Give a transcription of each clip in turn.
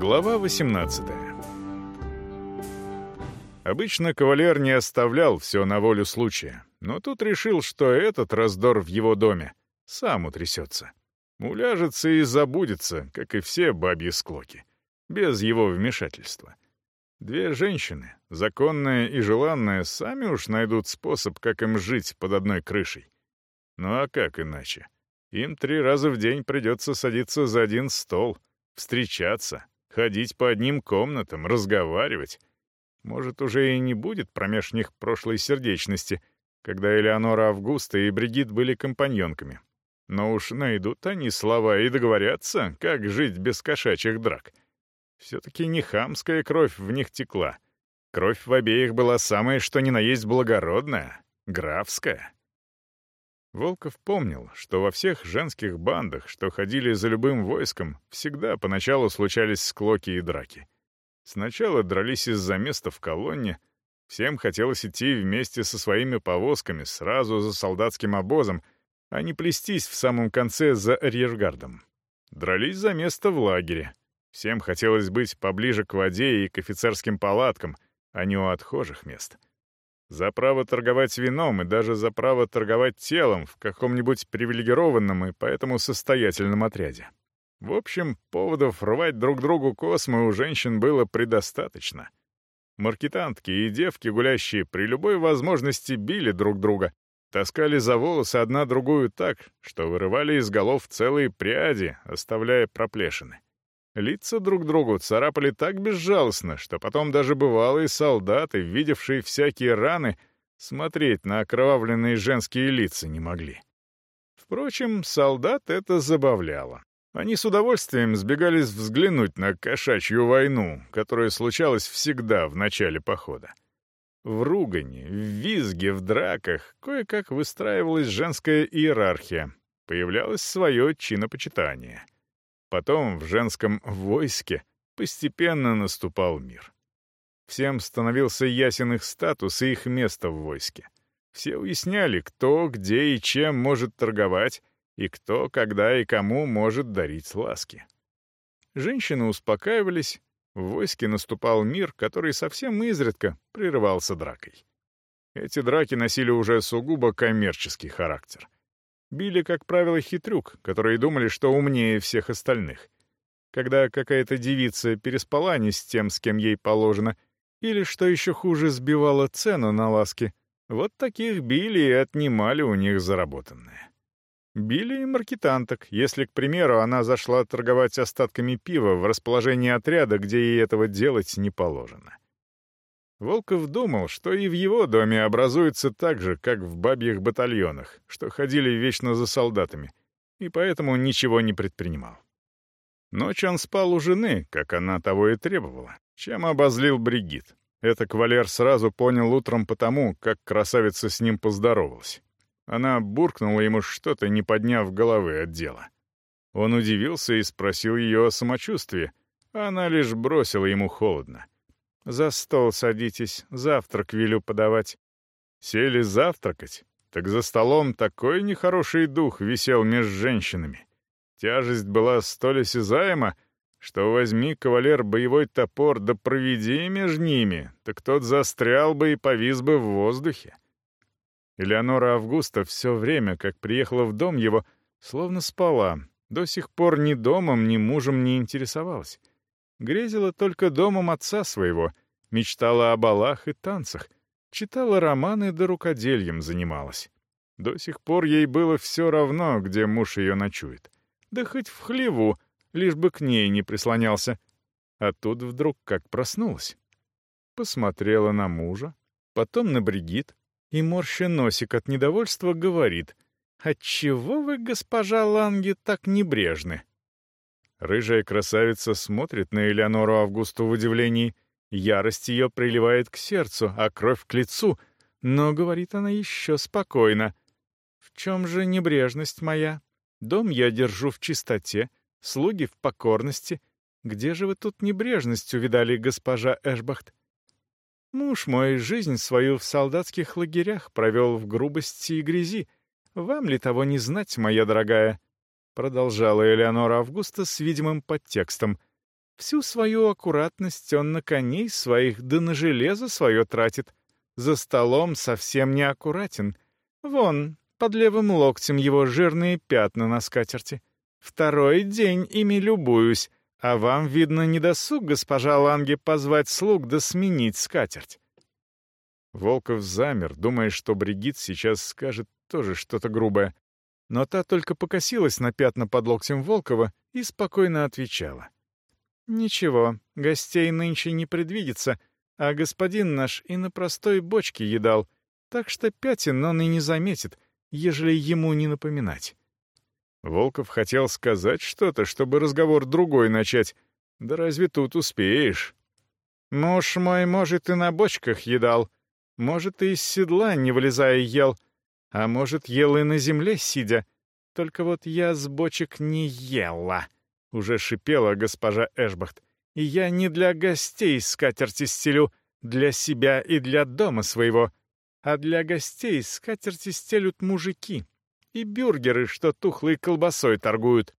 Глава 18 Обычно кавалер не оставлял все на волю случая, но тут решил, что этот раздор в его доме сам утрясется. Уляжется и забудется, как и все бабьи склоки, без его вмешательства. Две женщины, законная и желанная, сами уж найдут способ, как им жить под одной крышей. Ну а как иначе? Им три раза в день придется садиться за один стол, встречаться, ходить по одним комнатам, разговаривать. Может, уже и не будет промеж них прошлой сердечности, когда Элеонора Августа и Бригит были компаньонками. Но уж найдут они слова и договорятся, как жить без кошачьих драк. Все-таки не хамская кровь в них текла. Кровь в обеих была самая что ни на есть благородная, графская. Волков помнил, что во всех женских бандах, что ходили за любым войском, всегда поначалу случались склоки и драки. Сначала дрались из-за места в колонне, всем хотелось идти вместе со своими повозками сразу за солдатским обозом, а не плестись в самом конце за арьергардом. Дрались за место в лагере. Всем хотелось быть поближе к воде и к офицерским палаткам, а не у отхожих мест. За право торговать вином и даже за право торговать телом в каком-нибудь привилегированном и поэтому состоятельном отряде. В общем, поводов рвать друг другу космы у женщин было предостаточно. Маркетантки и девки, гулящие при любой возможности, били друг друга, таскали за волосы одна другую так, что вырывали из голов целые пряди, оставляя проплешины. Лица друг другу царапали так безжалостно, что потом даже бывалые солдаты, видевшие всякие раны, смотреть на окровавленные женские лица не могли. Впрочем, солдат это забавляло. Они с удовольствием сбегались взглянуть на кошачью войну, которая случалась всегда в начале похода. В ругане, в визге, в драках кое-как выстраивалась женская иерархия, появлялось свое чинопочитание — Потом в женском войске постепенно наступал мир. Всем становился ясен их статус и их место в войске. Все уясняли, кто, где и чем может торговать, и кто, когда и кому может дарить ласки. Женщины успокаивались, в войске наступал мир, который совсем изредка прерывался дракой. Эти драки носили уже сугубо коммерческий характер — били, как правило, хитрюк, которые думали, что умнее всех остальных. Когда какая-то девица переспала не с тем, с кем ей положено, или, что еще хуже, сбивала цену на ласки, вот таких били и отнимали у них заработанное. Били и маркетанток, если, к примеру, она зашла торговать остатками пива в расположении отряда, где ей этого делать не положено. Волков думал, что и в его доме образуется так же, как в бабьих батальонах, что ходили вечно за солдатами, и поэтому ничего не предпринимал. Ночь он спал у жены, как она того и требовала, чем обозлил Бригит. Это кавалер сразу понял утром потому, как красавица с ним поздоровалась. Она буркнула ему что-то, не подняв головы от дела. Он удивился и спросил ее о самочувствии, а она лишь бросила ему холодно — «За стол садитесь, завтрак велю подавать». Сели завтракать, так за столом такой нехороший дух висел между женщинами. Тяжесть была столь осязаема, что возьми, кавалер, боевой топор, да проведи между ними, так тот застрял бы и повис бы в воздухе. Элеонора Августа все время, как приехала в дом его, словно спала, до сих пор ни домом, ни мужем не интересовалась. Грезила только домом отца своего, мечтала о балах и танцах, читала романы да рукоделием занималась. До сих пор ей было все равно, где муж ее ночует. Да хоть в хлеву, лишь бы к ней не прислонялся. А тут вдруг как проснулась. Посмотрела на мужа, потом на Бригит, и, морща носик от недовольства, говорит, «Отчего вы, госпожа Ланги, так небрежны?» Рыжая красавица смотрит на Элеонору Августу в удивлении. Ярость ее приливает к сердцу, а кровь к лицу. Но говорит она еще спокойно. «В чем же небрежность моя? Дом я держу в чистоте, слуги в покорности. Где же вы тут небрежность увидали, госпожа Эшбахт? Муж мой жизнь свою в солдатских лагерях провел в грубости и грязи. Вам ли того не знать, моя дорогая?» Продолжала Элеонора Августа с видимым подтекстом. Всю свою аккуратность он на коней своих да на железо свое тратит. За столом совсем не аккуратен. Вон, под левым локтем его жирные пятна на скатерти. Второй день ими любуюсь, а вам, видно, недосуг, госпожа Ланге, позвать слуг да сменить скатерть. Волков замер, думая, что Бригит сейчас скажет тоже что-то грубое. Но та только покосилась на пятна под локтем Волкова и спокойно отвечала. «Ничего, гостей нынче не предвидится, а господин наш и на простой бочке едал, так что пятен он и не заметит, ежели ему не напоминать». Волков хотел сказать что-то, чтобы разговор другой начать. Да разве тут успеешь? Муж мой, может, и на бочках едал, может, и из седла, не вылезая, ел, а может, ел и на земле, сидя. Только вот я с бочек не ела, — уже шипела госпожа Эшбахт. И я не для гостей скатерти стелю, для себя и для дома своего, а для гостей скатерти стелют мужики, и бюргеры, что тухлой колбасой торгуют.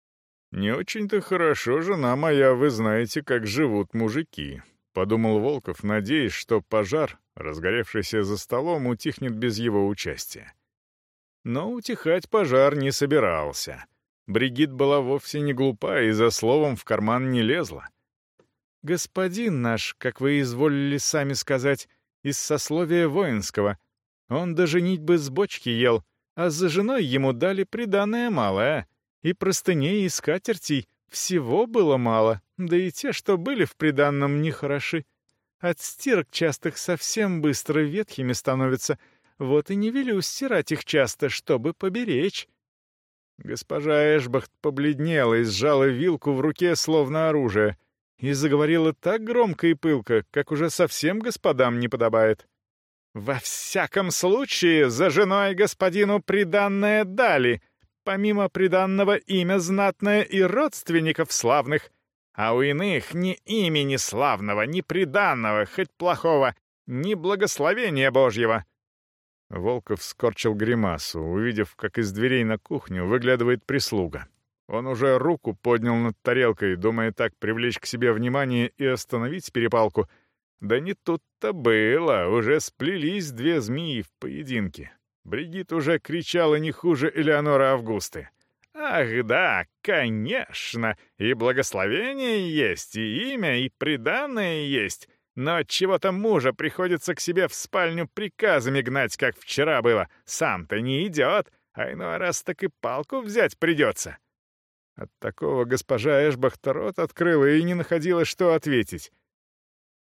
«Не очень-то хорошо, жена моя, вы знаете, как живут мужики», — подумал Волков, надеясь, что пожар, разгоревшийся за столом, утихнет без его участия. Но утихать пожар не собирался. Бригит была вовсе не глупа и за словом в карман не лезла. «Господин наш, как вы изволили сами сказать, из сословия воинского. Он даже бы с бочки ел, а за женой ему дали приданное малое, и простыней и скатертей всего было мало, да и те, что были в приданном, нехороши. От стирок частых совсем быстро ветхими становятся, вот и не велю стирать их часто, чтобы поберечь». Госпожа Эшбахт побледнела и сжала вилку в руке, словно оружие, и заговорила так громко и пылко, как уже совсем господам не подобает. Во всяком случае, за женой господину приданное дали, помимо приданного имя знатное и родственников славных, а у иных ни имени славного, ни приданного, хоть плохого, ни благословения Божьего». Волков скорчил гримасу, увидев, как из дверей на кухню выглядывает прислуга. Он уже руку поднял над тарелкой, думая так привлечь к себе внимание и остановить перепалку — да не тут-то было, уже сплелись две змеи в поединке. Бригит уже кричала не хуже Элеонора Августы. «Ах да, конечно, и благословение есть, и имя, и преданное есть, но чего-то мужа приходится к себе в спальню приказами гнать, как вчера было. Сам-то не идет, а иной раз так и палку взять придется». От такого госпожа Эшбахта рот открыла и не находила, что ответить.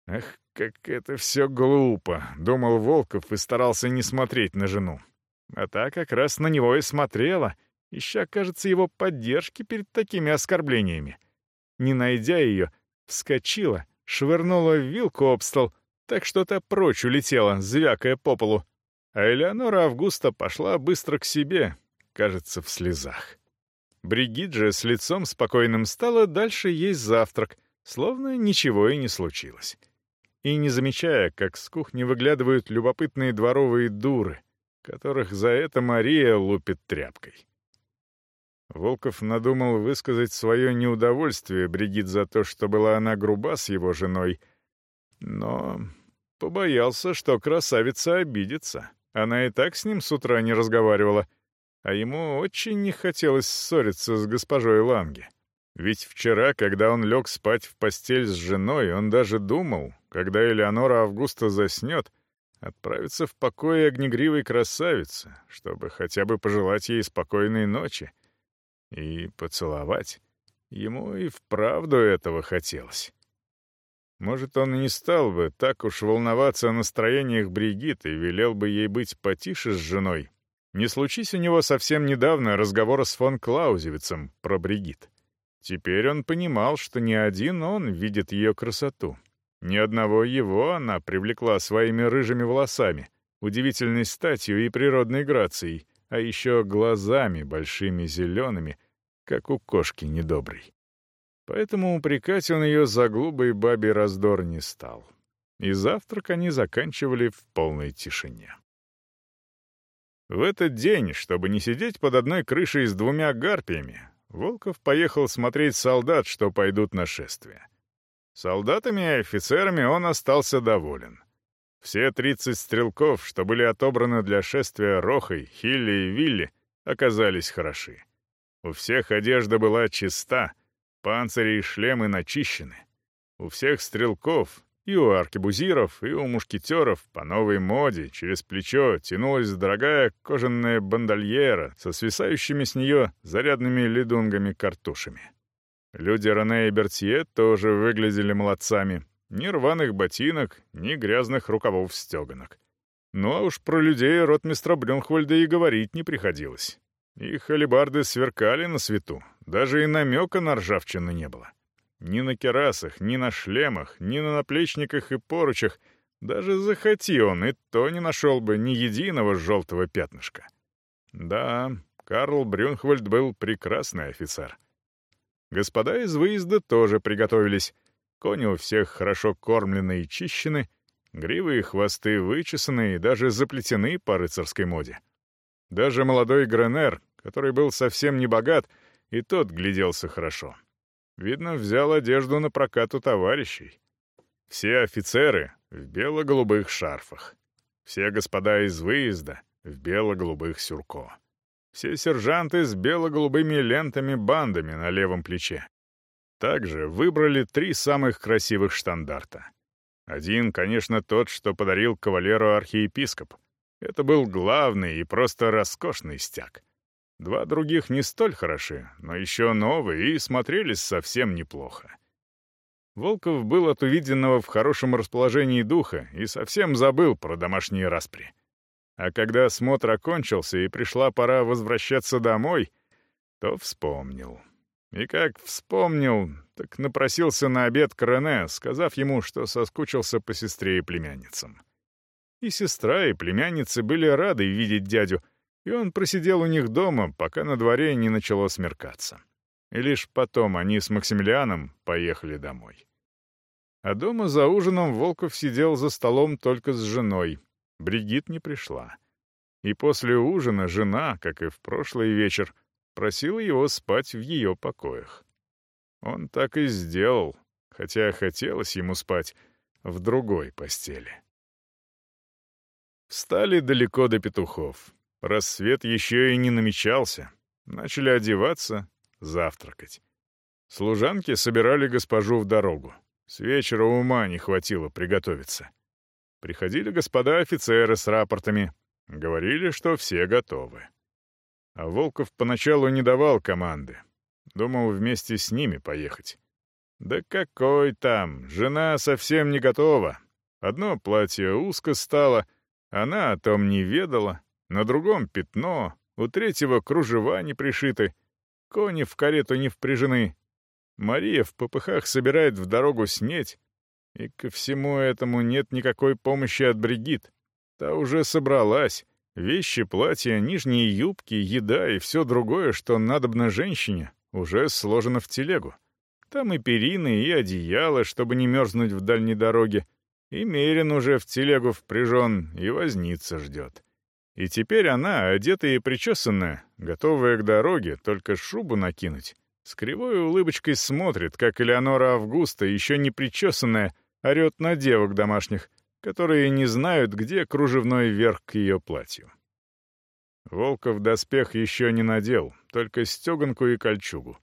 «Ах, как это все глупо», — думал Волков и старался не смотреть на жену. А та как раз на него и смотрела, ища, кажется, его поддержки перед такими оскорблениями. Не найдя ее, вскочила, швырнула вилку об стол, так что та прочь улетела, звякая по полу. А Элеонора Августа пошла быстро к себе, кажется, в слезах. Бригит же с лицом спокойным стала дальше есть завтрак, словно ничего и не случилось и не замечая, как с кухни выглядывают любопытные дворовые дуры, которых за это Мария лупит тряпкой. Волков надумал высказать свое неудовольствие Бригит за то, что была она груба с его женой, но побоялся, что красавица обидится. Она и так с ним с утра не разговаривала, а ему очень не хотелось ссориться с госпожой Ланге. Ведь вчера, когда он лег спать в постель с женой, он даже думал, когда Элеонора Августа заснет, отправиться в покой огнегривой красавицы, чтобы хотя бы пожелать ей спокойной ночи. И поцеловать. Ему и вправду этого хотелось. Может, он и не стал бы так уж волноваться о настроениях Бригитты и велел бы ей быть потише с женой. Не случись у него совсем недавно разговора с фон Клаузевицем про Бригит. Теперь он понимал, что не один он видит ее красоту, ни одного его она привлекла своими рыжими волосами, удивительной статью и природной грацией, а еще глазами большими зелеными, как у кошки недоброй. Поэтому упрекать он ее за глупый бабий раздор не стал. И завтрак они заканчивали в полной тишине. В этот день, чтобы не сидеть под одной крышей с двумя гарпиями, Волков поехал смотреть солдат, что пойдут на шествие. Солдатами и офицерами он остался доволен. Все 30 стрелков, что были отобраны для шествия Рохой, Хилли и Вилли, оказались хороши. У всех одежда была чиста, панцири и шлемы начищены. У всех стрелков, и у аркебузиров, и у мушкетеров по новой моде через плечо тянулась дорогая кожаная бандольера со свисающими с нее зарядными ледунгами-картушами. Люди Рене и Бертье тоже выглядели молодцами. Ни рваных ботинок, ни грязных рукавов стеганок. Ну а уж про людей ротмистра Брюнхвальда и говорить не приходилось. Их алебарды сверкали на свету, даже и намека на ржавчину не было. Ни на керасах, ни на шлемах, ни на наплечниках и поручах, даже захоти он, и то не нашел бы ни единого желтого пятнышка. Да, Карл Брюнхвальд был прекрасный офицер. Господа из выезда тоже приготовились. Кони у всех хорошо кормлены и чищены, гривы и хвосты вычесаны и даже заплетены по рыцарской моде. Даже молодой Гренер, который был совсем не богат, и тот гляделся хорошо. Видно, взял одежду на прокат у товарищей. Все офицеры в бело-голубых шарфах. Все господа из выезда в бело-голубых сюрко. Все сержанты с бело-голубыми лентами-бандами на левом плече. Также выбрали три самых красивых штандарта. Один, конечно, тот, что подарил кавалеру архиепископ. Это был главный и просто роскошный стяг. Два других не столь хороши, но еще новые и смотрелись совсем неплохо. Волков был от увиденного в хорошем расположении духа и совсем забыл про домашние распри. А когда смотр окончился и пришла пора возвращаться домой, то вспомнил. И как вспомнил, так напросился на обед к Рене, сказав ему, что соскучился по сестре и племянницам. И сестра, и племянницы были рады видеть дядю — и он просидел у них дома, пока на дворе не начало смеркаться. И лишь потом они с Максимилианом поехали домой. А дома за ужином Волков сидел за столом только с женой. Бригит не пришла. И после ужина жена, как и в прошлый вечер, просила его спать в ее покоях. Он так и сделал, хотя хотелось ему спать в другой постели. Встали далеко до петухов. Рассвет еще и не намечался. Начали одеваться, завтракать. Служанки собирали госпожу в дорогу. С вечера ума не хватило приготовиться. Приходили господа офицеры с рапортами. Говорили, что все готовы. А Волков поначалу не давал команды. Думал вместе с ними поехать. Да какой там, жена совсем не готова. Одно платье узко стало, она о том не ведала, на другом пятно, у третьего кружева не пришиты, кони в карету не впряжены. Мария в попыхах собирает в дорогу снеть, и ко всему этому нет никакой помощи от Бригит. Та уже собралась. Вещи, платья, нижние юбки, еда и все другое, что надобно женщине, уже сложено в телегу. Там и перины, и одеяло, чтобы не мерзнуть в дальней дороге. И Мерин уже в телегу впряжен, и возница ждет. И теперь она, одетая и причесанная, готовая к дороге, только шубу накинуть, с кривой улыбочкой смотрит, как Элеонора Августа, еще не причесанная, орет на девок домашних, которые не знают, где кружевной верх к ее платью. Волков доспех еще не надел, только стеганку и кольчугу.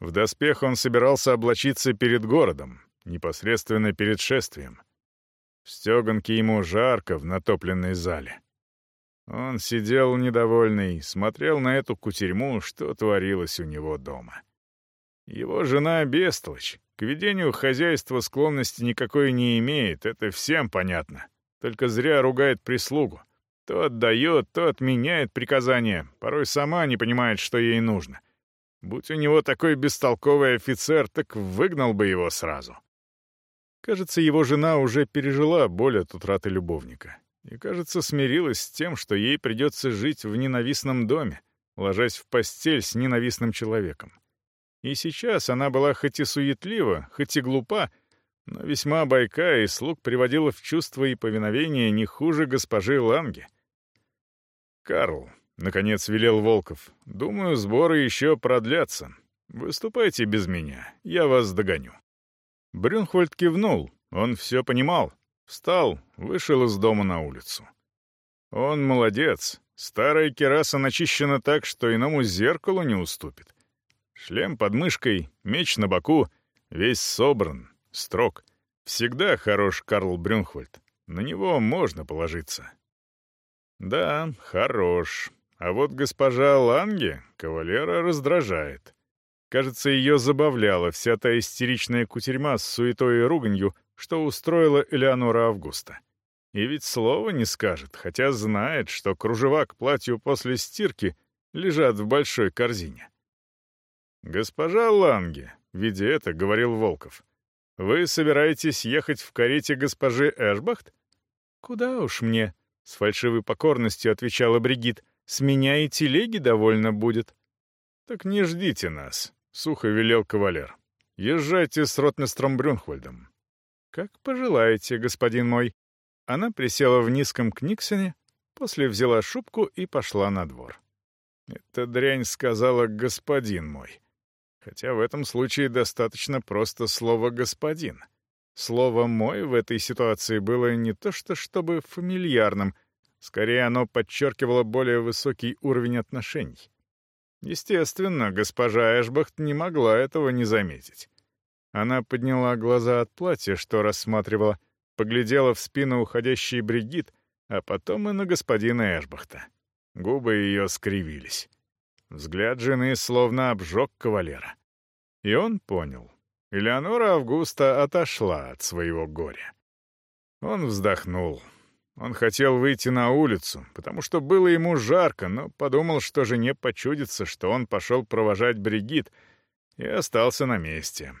В доспех он собирался облачиться перед городом, непосредственно перед шествием. В стеганке ему жарко в натопленной зале. Он сидел недовольный, смотрел на эту кутерьму, что творилось у него дома. Его жена бестолочь, к ведению хозяйства склонности никакой не имеет, это всем понятно. Только зря ругает прислугу. То отдает, то отменяет приказания, порой сама не понимает, что ей нужно. Будь у него такой бестолковый офицер, так выгнал бы его сразу. Кажется, его жена уже пережила боль от утраты любовника и, кажется, смирилась с тем, что ей придется жить в ненавистном доме, ложась в постель с ненавистным человеком. И сейчас она была хоть и суетлива, хоть и глупа, но весьма бойка и слуг приводила в чувство и повиновение не хуже госпожи Ланги. «Карл», — наконец велел Волков, — «думаю, сборы еще продлятся. Выступайте без меня, я вас догоню». Брюнхвальд кивнул, он все понимал. Встал, вышел из дома на улицу. Он молодец. Старая кераса начищена так, что иному зеркалу не уступит. Шлем под мышкой, меч на боку, весь собран, строг. Всегда хорош Карл Брюнхвальд. На него можно положиться. Да, хорош. А вот госпожа Ланге кавалера раздражает. Кажется, ее забавляла вся та истеричная кутерьма с суетой и руганью, что устроила Элеонора Августа. И ведь слова не скажет, хотя знает, что кружева к платью после стирки лежат в большой корзине. «Госпожа Ланге», — видя это, говорил Волков, — «вы собираетесь ехать в карете госпожи Эшбахт?» «Куда уж мне», — с фальшивой покорностью отвечала Бригит, — «с меня и телеги довольно будет». «Так не ждите нас», — сухо велел кавалер. «Езжайте с ротмистром Брюнхвальдом». «Как пожелаете, господин мой». Она присела в низком книгсоне, после взяла шубку и пошла на двор. «Эта дрянь сказала «господин мой». Хотя в этом случае достаточно просто слово «господин». Слово «мой» в этой ситуации было не то что чтобы фамильярным, скорее оно подчеркивало более высокий уровень отношений. Естественно, госпожа Эшбахт не могла этого не заметить. Она подняла глаза от платья, что рассматривала, поглядела в спину уходящей Бригит, а потом и на господина Эшбахта. Губы ее скривились. Взгляд жены словно обжег кавалера. И он понял. Элеонора Августа отошла от своего горя. Он вздохнул. Он хотел выйти на улицу, потому что было ему жарко, но подумал, что жене почудится, что он пошел провожать Бригит, и остался на месте.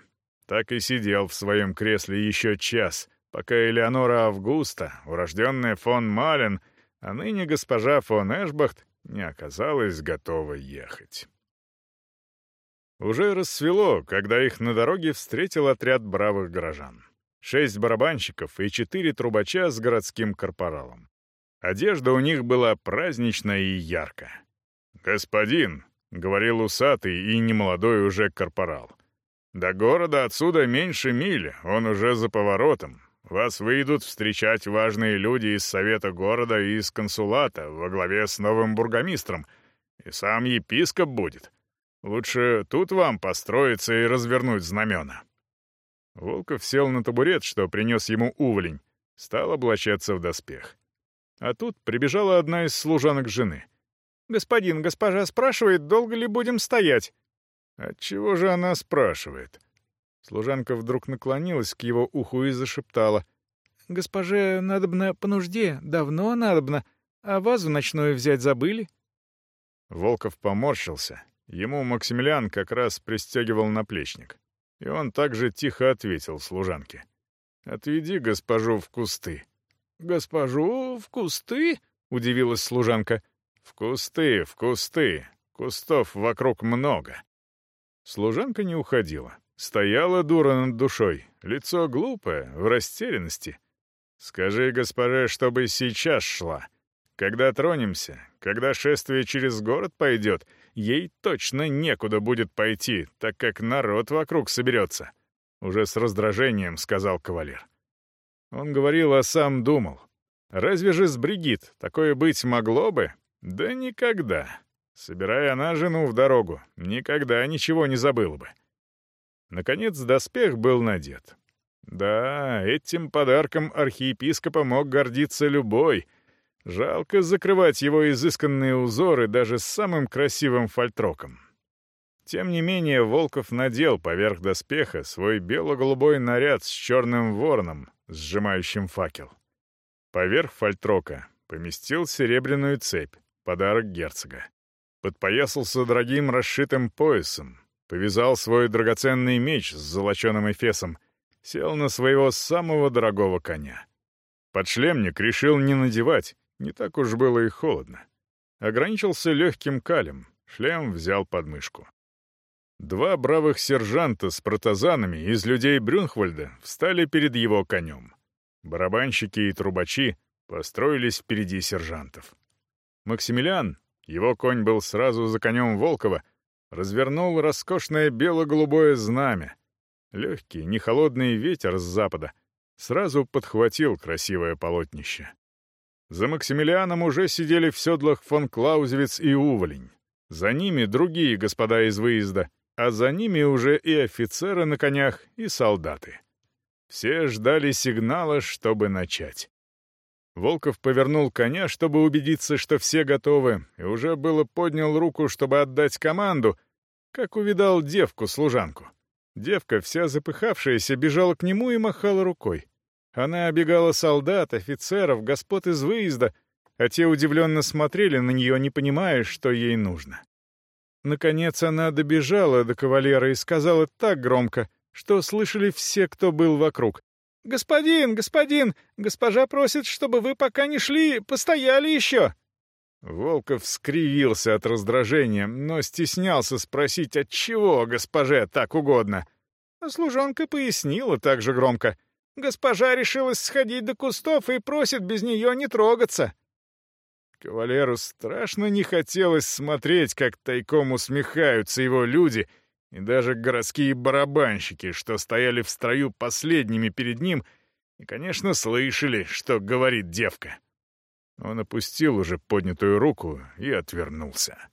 Так и сидел в своем кресле еще час, пока Элеонора Августа, урожденная фон Мален, а ныне госпожа фон Эшбахт, не оказалась готова ехать. Уже рассвело, когда их на дороге встретил отряд бравых горожан. Шесть барабанщиков и четыре трубача с городским корпоралом. Одежда у них была праздничная и яркая. «Господин», — говорил усатый и немолодой уже корпорал, — «до города отсюда меньше мили, он уже за поворотом. Вас выйдут встречать важные люди из совета города и из консулата во главе с новым бургомистром, и сам епископ будет». Лучше тут вам построиться и развернуть знамена». Волков сел на табурет, что принес ему уволень, стал облачаться в доспех. А тут прибежала одна из служанок жены. «Господин, госпожа спрашивает, долго ли будем стоять?» «Отчего же она спрашивает?» Служанка вдруг наклонилась к его уху и зашептала. «Госпоже надобно по нужде, давно надобно, а вазу ночную взять забыли?» Волков поморщился, Ему Максимилиан как раз пристегивал наплечник. И он также тихо ответил служанке. «Отведи госпожу в кусты». «Госпожу в кусты?» — удивилась служанка. «В кусты, в кусты. Кустов вокруг много». Служанка не уходила. Стояла дура над душой, лицо глупое, в растерянности. «Скажи госпоже, чтобы сейчас шла. Когда тронемся, когда шествие через город пойдет, ей точно некуда будет пойти, так как народ вокруг соберется. Уже с раздражением сказал кавалер. Он говорил, а сам думал. Разве же с Бригит такое быть могло бы? Да никогда. Собирая она жену в дорогу, никогда ничего не забыл бы. Наконец доспех был надет. Да, этим подарком архиепископа мог гордиться любой — Жалко закрывать его изысканные узоры даже с самым красивым фальтроком. Тем не менее, Волков надел поверх доспеха свой бело-голубой наряд с черным вороном, сжимающим факел. Поверх фальтрока поместил серебряную цепь, подарок герцога. Подпоясался дорогим расшитым поясом, повязал свой драгоценный меч с золоченым эфесом, сел на своего самого дорогого коня. Подшлемник решил не надевать, не так уж было и холодно. Ограничился легким калем, шлем взял под мышку. Два бравых сержанта с протазанами из людей Брюнхвальда встали перед его конем. Барабанщики и трубачи построились впереди сержантов. Максимилиан, его конь был сразу за конем Волкова, развернул роскошное бело-голубое знамя, Легкий, не холодный ветер с запада сразу подхватил красивое полотнище. За Максимилианом уже сидели в седлах фон Клаузевиц и Уволень. За ними другие господа из выезда, а за ними уже и офицеры на конях, и солдаты. Все ждали сигнала, чтобы начать. Волков повернул коня, чтобы убедиться, что все готовы, и уже было поднял руку, чтобы отдать команду, как увидал девку-служанку. Девка, вся запыхавшаяся, бежала к нему и махала рукой. Она обегала солдат, офицеров, господ из выезда, а те удивленно смотрели на нее, не понимая, что ей нужно. Наконец она добежала до кавалера и сказала так громко, что слышали все, кто был вокруг. «Господин, господин, госпожа просит, чтобы вы пока не шли, постояли еще!» Волков скривился от раздражения, но стеснялся спросить, от чего госпоже так угодно. А служанка пояснила так же громко. «Госпожа решилась сходить до кустов и просит без нее не трогаться». Кавалеру страшно не хотелось смотреть, как тайком усмехаются его люди — и даже городские барабанщики, что стояли в строю последними перед ним, и, конечно, слышали, что говорит девка. Он опустил уже поднятую руку и отвернулся.